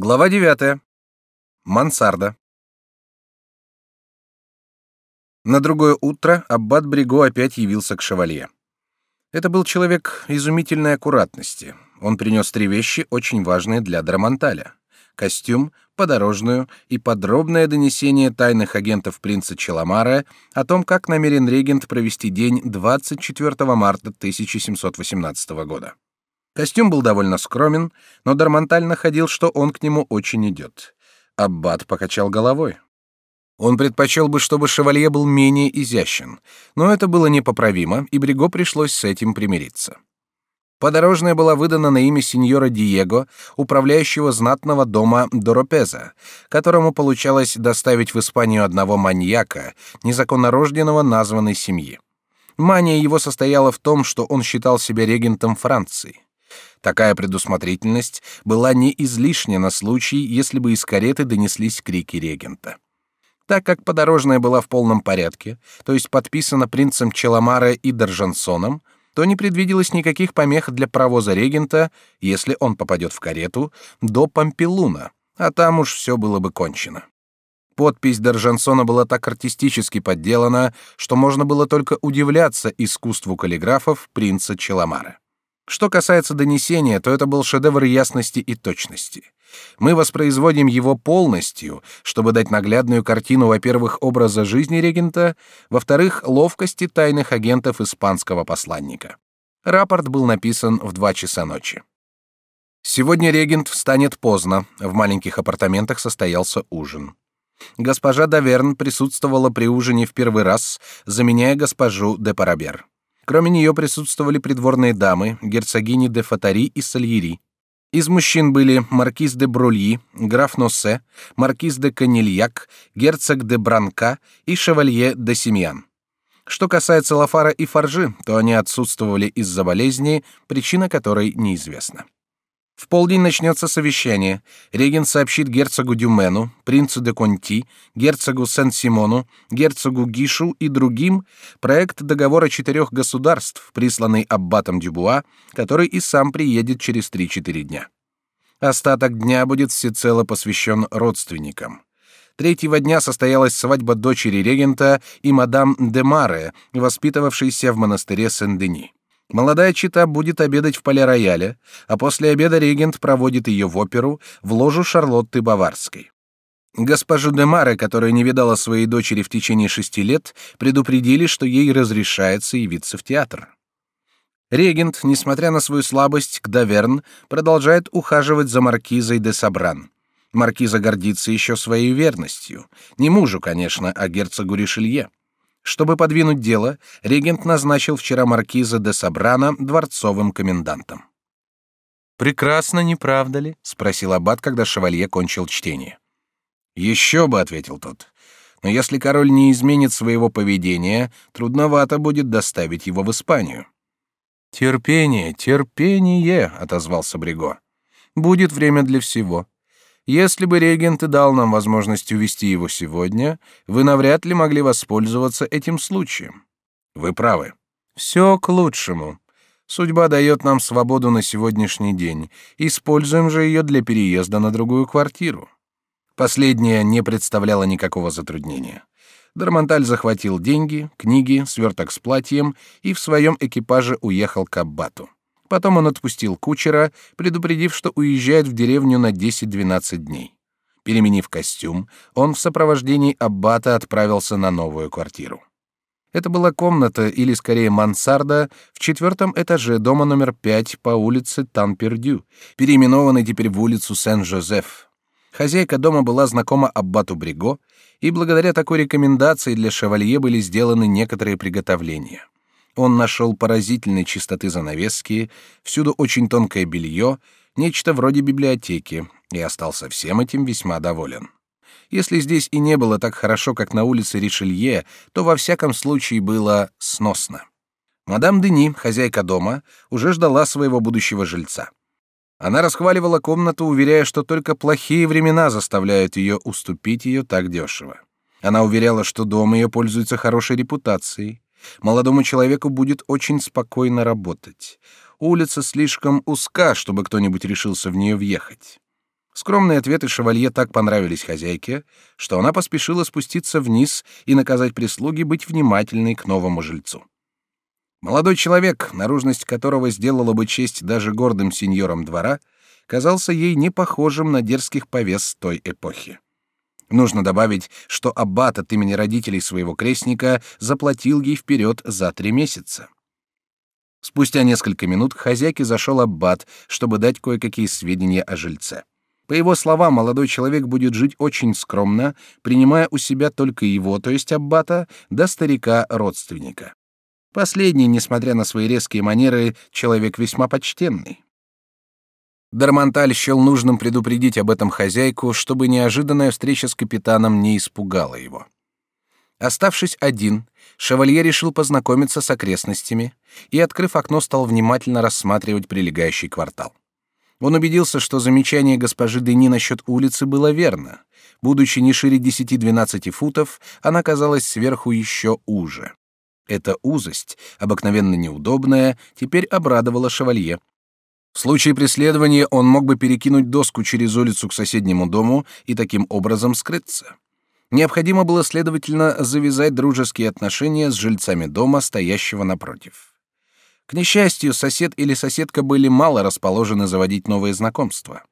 Глава 9. Мансарда. На другое утро аббат Бриго опять явился к шевалье. Это был человек изумительной аккуратности. Он принес три вещи, очень важные для Драмонталя: костюм, подорожную и подробное донесение тайных агентов принца Челомара о том, как намерен регент провести день 24 марта 1718 года. Костюм был довольно скромен, но Дармонталь находил, что он к нему очень идет. Аббат покачал головой. Он предпочел бы, чтобы шевалье был менее изящен, но это было непоправимо, и Бриго пришлось с этим примириться. Подорожная была выдана на имя сеньора Диего, управляющего знатного дома Доропеза, которому получалось доставить в Испанию одного маньяка, незаконно рожденного названной семьи. Мания его состояла в том, что он считал себя регентом Франции. Такая предусмотрительность была не излишня на случай, если бы из кареты донеслись крики регента. Так как подорожная была в полном порядке, то есть подписана принцем Челомаре и Доржансоном, то не предвиделось никаких помех для провоза регента, если он попадет в карету, до Пампелуна, а там уж все было бы кончено. Подпись Доржансона была так артистически подделана, что можно было только удивляться искусству каллиграфов принца Челомара. Что касается донесения, то это был шедевр ясности и точности. Мы воспроизводим его полностью, чтобы дать наглядную картину, во-первых, образа жизни регента, во-вторых, ловкости тайных агентов испанского посланника. Рапорт был написан в два часа ночи. Сегодня регент встанет поздно. В маленьких апартаментах состоялся ужин. Госпожа Даверн присутствовала при ужине в первый раз, заменяя госпожу де Парабер. Кроме нее присутствовали придворные дамы, герцогини де Фатари и Сальери. Из мужчин были маркиз де Брульи, граф Носсе, маркиз де Канильяк, герцог де Бранка и шевалье де Семьян. Что касается Лафара и Фаржи, то они отсутствовали из-за болезни, причина которой неизвестна. В полдень начнется совещание. Регент сообщит герцогу Дюмену, принцу де Конти, герцогу Сен-Симону, герцогу Гишу и другим проект договора четырех государств, присланный аббатом Дюбуа, который и сам приедет через 3-4 дня. Остаток дня будет всецело посвящен родственникам. Третьего дня состоялась свадьба дочери регента и мадам де Маре, воспитывавшейся в монастыре Сен-Дени. Молодая чита будет обедать в поле-рояле, а после обеда регент проводит ее в оперу, в ложу Шарлотты Баварской. Госпожу де Маре, которая не видала своей дочери в течение шести лет, предупредили, что ей разрешается явиться в театр. Регент, несмотря на свою слабость к Даверн, продолжает ухаживать за маркизой де Сабран. Маркиза гордится еще своей верностью, не мужу, конечно, а герцогу Ришелье. Чтобы подвинуть дело, регент назначил вчера маркиза де Сабрана дворцовым комендантом. Прекрасно, не правда ли? спросил аббат, когда шевалье кончил чтение. Еще бы, ответил тот. Но если король не изменит своего поведения, трудновато будет доставить его в Испанию. Терпение, терпение, отозвался Бриго. Будет время для всего. Если бы регент дал нам возможность увести его сегодня, вы навряд ли могли воспользоваться этим случаем. Вы правы. Все к лучшему. Судьба дает нам свободу на сегодняшний день. Используем же ее для переезда на другую квартиру. Последнее не представляло никакого затруднения. Дармонталь захватил деньги, книги, сверток с платьем и в своем экипаже уехал к аббату. Потом он отпустил кучера, предупредив, что уезжает в деревню на 10-12 дней. Переменив костюм, он в сопровождении аббата отправился на новую квартиру. Это была комната, или скорее мансарда, в четвертом этаже дома номер 5 по улице Танпердю, переименованной теперь в улицу Сен-Жозеф. Хозяйка дома была знакома аббату Бриго, и благодаря такой рекомендации для шевалье были сделаны некоторые приготовления. Он нашел поразительной чистоты занавески, всюду очень тонкое белье, нечто вроде библиотеки, и остался всем этим весьма доволен. Если здесь и не было так хорошо, как на улице Ришелье, то во всяком случае было сносно. Мадам Дени, хозяйка дома, уже ждала своего будущего жильца. Она расхваливала комнату, уверяя, что только плохие времена заставляют ее уступить ее так дешево. Она уверяла, что дом ее пользуется хорошей репутацией. Молодому человеку будет очень спокойно работать. Улица слишком узка, чтобы кто-нибудь решился в нее въехать. Скромные ответы шевалье так понравились хозяйке, что она поспешила спуститься вниз и наказать прислуге быть внимательной к новому жильцу. Молодой человек, наружность которого сделала бы честь даже гордым сеньорам двора, казался ей не похожим на дерзких повес той эпохи. Нужно добавить, что аббат от имени родителей своего крестника заплатил ей вперед за три месяца. Спустя несколько минут к хозяйке зашел аббат, чтобы дать кое-какие сведения о жильце. По его словам, молодой человек будет жить очень скромно, принимая у себя только его, то есть аббата, до старика-родственника. Последний, несмотря на свои резкие манеры, человек весьма почтенный. Дармонталь счел нужным предупредить об этом хозяйку, чтобы неожиданная встреча с капитаном не испугала его. Оставшись один, шевалье решил познакомиться с окрестностями и, открыв окно, стал внимательно рассматривать прилегающий квартал. Он убедился, что замечание госпожи Дени насчет улицы было верно. Будучи не шире 10-12 футов, она казалась сверху еще уже. Эта узость, обыкновенно неудобная, теперь обрадовала шевалье. В случае преследования он мог бы перекинуть доску через улицу к соседнему дому и таким образом скрыться. Необходимо было, следовательно, завязать дружеские отношения с жильцами дома, стоящего напротив. К несчастью, сосед или соседка были мало расположены заводить новые знакомства.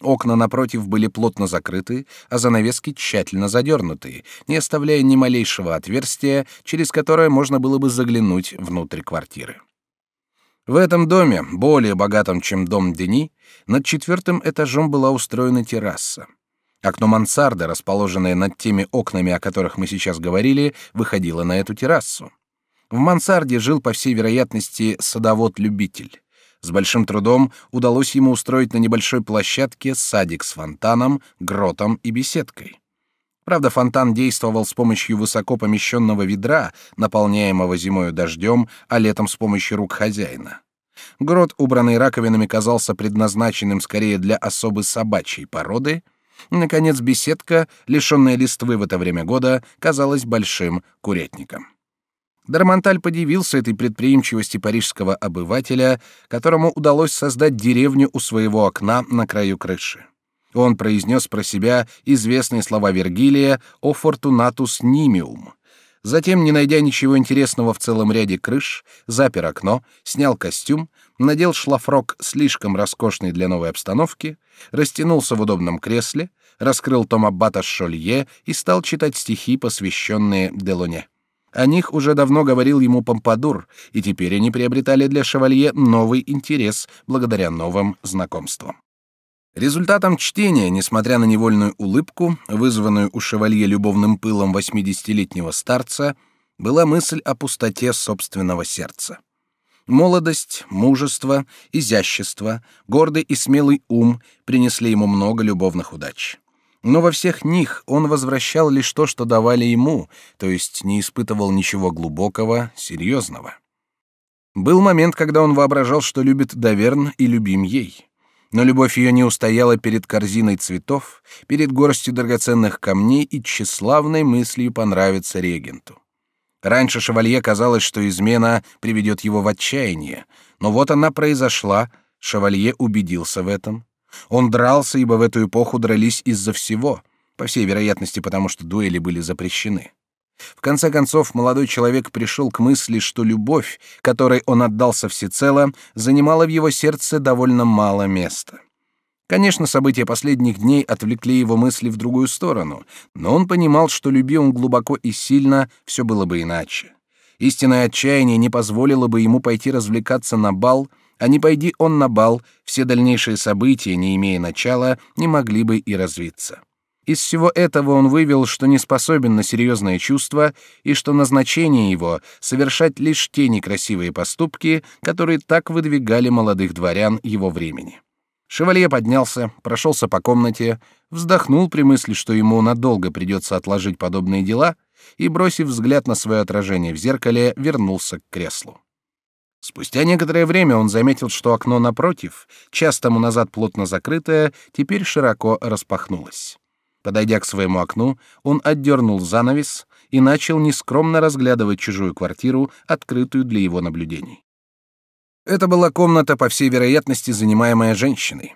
Окна напротив были плотно закрыты, а занавески тщательно задернуты, не оставляя ни малейшего отверстия, через которое можно было бы заглянуть внутрь квартиры. В этом доме, более богатом, чем дом Дени, над четвертым этажом была устроена терраса. Окно мансарды, расположенное над теми окнами, о которых мы сейчас говорили, выходило на эту террасу. В мансарде жил, по всей вероятности, садовод-любитель. С большим трудом удалось ему устроить на небольшой площадке садик с фонтаном, гротом и беседкой. Правда, фонтан действовал с помощью высоко помещенного ведра, наполняемого зимою дождем, а летом с помощью рук хозяина. Грот, убранный раковинами, казался предназначенным скорее для особы собачьей породы. Наконец, беседка, лишенная листвы в это время года, казалась большим курятником. Дармонталь подивился этой предприимчивости парижского обывателя, которому удалось создать деревню у своего окна на краю крыши. Он произнес про себя известные слова Вергилия о «Fortunatus nimium». Затем, не найдя ничего интересного в целом ряде крыш, запер окно, снял костюм, надел шлафрок слишком роскошный для новой обстановки, растянулся в удобном кресле, раскрыл том Аббата Шолье и стал читать стихи, посвященные Делоне. О них уже давно говорил ему Помпадур, и теперь они приобретали для шевалье новый интерес благодаря новым знакомствам. Результатом чтения, несмотря на невольную улыбку, вызванную у шевалье любовным пылом восьмидесятилетнего старца, была мысль о пустоте собственного сердца. Молодость, мужество, изящество, гордый и смелый ум принесли ему много любовных удач. Но во всех них он возвращал лишь то, что давали ему, то есть не испытывал ничего глубокого, серьезного. Был момент, когда он воображал, что любит Даверн и любим ей. Но любовь ее не устояла перед корзиной цветов, перед горстью драгоценных камней и тщеславной мыслью понравиться регенту. Раньше шевалье казалось, что измена приведет его в отчаяние, но вот она произошла, шевалье убедился в этом, он дрался, ибо в эту эпоху дрались из-за всего, по всей вероятности, потому что дуэли были запрещены. В конце концов, молодой человек пришел к мысли, что любовь, которой он отдался всецело, занимала в его сердце довольно мало места. Конечно, события последних дней отвлекли его мысли в другую сторону, но он понимал, что любил он глубоко и сильно, все было бы иначе. Истинное отчаяние не позволило бы ему пойти развлекаться на бал — а не пойди он на бал, все дальнейшие события, не имея начала, не могли бы и развиться. Из всего этого он вывел, что не способен на серьезное чувство и что назначение его — совершать лишь те некрасивые поступки, которые так выдвигали молодых дворян его времени. Шевалье поднялся, прошелся по комнате, вздохнул при мысли, что ему надолго придется отложить подобные дела, и, бросив взгляд на свое отражение в зеркале, вернулся к креслу. Спустя некоторое время он заметил, что окно напротив, час тому назад плотно закрытое, теперь широко распахнулось. Подойдя к своему окну, он отдернул занавес и начал нескромно разглядывать чужую квартиру, открытую для его наблюдений. Это была комната, по всей вероятности, занимаемая женщиной.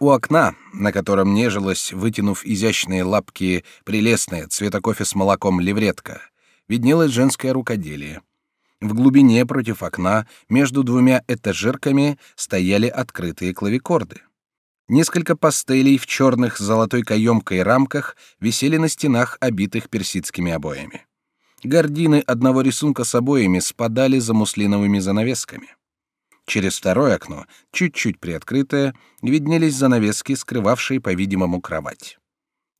У окна, на котором нежилась, вытянув изящные лапки, прелестная цвета кофе с молоком левретка, виднелось женское рукоделие. В глубине против окна, между двумя этажерками, стояли открытые клавикорды. Несколько пастелей в черных с золотой каемкой рамках висели на стенах, обитых персидскими обоями. Гардины одного рисунка с обоями спадали за муслиновыми занавесками. Через второе окно, чуть-чуть приоткрытое, виднелись занавески, скрывавшие, по-видимому, кровать.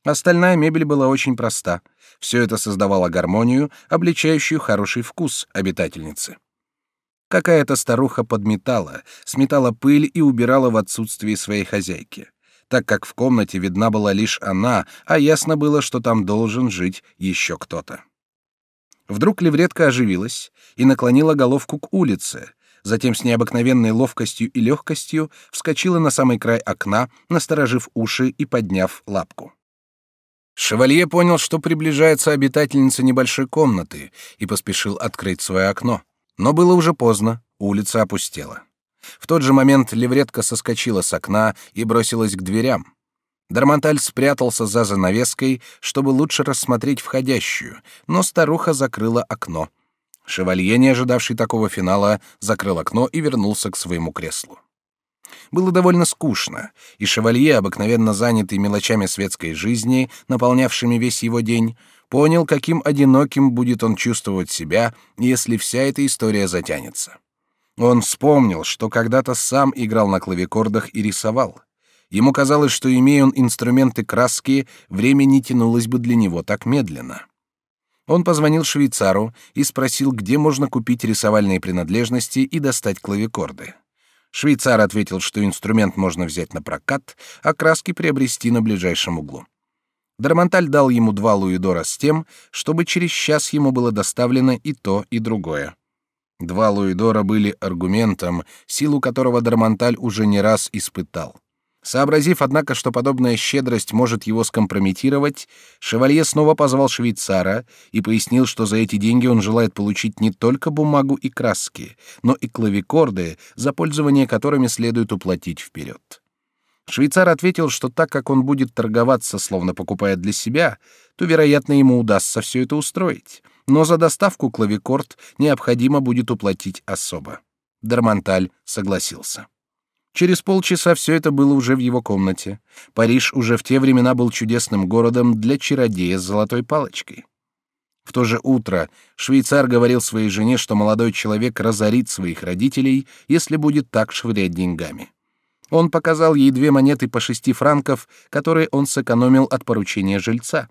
Остальная мебель была очень проста. Все это создавало гармонию, обличающую хороший вкус обитательницы. Какая-то старуха подметала, сметала пыль и убирала в отсутствии своей хозяйки, так как в комнате видна была лишь она, а ясно было, что там должен жить еще кто-то. Вдруг левретка оживилась и наклонила головку к улице, затем с необыкновенной ловкостью и легкостью вскочила на самый край окна, насторожив уши и подняв лапку. Шевалье понял, что приближается обитательница небольшой комнаты, и поспешил открыть свое окно. Но было уже поздно, улица опустела. В тот же момент левретка соскочила с окна и бросилась к дверям. Дармонталь спрятался за занавеской, чтобы лучше рассмотреть входящую, но старуха закрыла окно. Шевалье, не ожидавший такого финала, закрыл окно и вернулся к своему креслу. Было довольно скучно, и шевалье, обыкновенно занятый мелочами светской жизни, наполнявшими весь его день, понял, каким одиноким будет он чувствовать себя, если вся эта история затянется. Он вспомнил, что когда-то сам играл на клавикордах и рисовал. Ему казалось, что, имея он инструменты краски, время не тянулось бы для него так медленно. Он позвонил швейцару и спросил, где можно купить рисовальные принадлежности и достать клавикорды. Швейцар ответил, что инструмент можно взять на прокат, а краски приобрести на ближайшем углу. Дармонталь дал ему два луидора с тем, чтобы через час ему было доставлено и то, и другое. Два луидора были аргументом, силу которого Дармонталь уже не раз испытал. Сообразив, однако, что подобная щедрость может его скомпрометировать, шевалье снова позвал швейцара и пояснил, что за эти деньги он желает получить не только бумагу и краски, но и клавикорды, за пользование которыми следует уплатить вперед. Швейцар ответил, что так как он будет торговаться, словно покупая для себя, то, вероятно, ему удастся все это устроить, но за доставку клавикорд необходимо будет уплатить особо. Дармонталь согласился. Через полчаса все это было уже в его комнате. Париж уже в те времена был чудесным городом для чародея с золотой палочкой. В то же утро швейцар говорил своей жене, что молодой человек разорит своих родителей, если будет так швырять деньгами. Он показал ей две монеты по шести франков, которые он сэкономил от поручения жильца.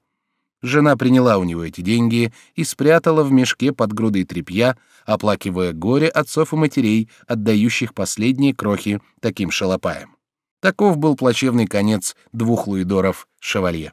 Жена приняла у него эти деньги и спрятала в мешке под грудой тряпья, оплакивая горе отцов и матерей, отдающих последние крохи таким шалопаям. Таков был плачевный конец двух луидоров шевалье.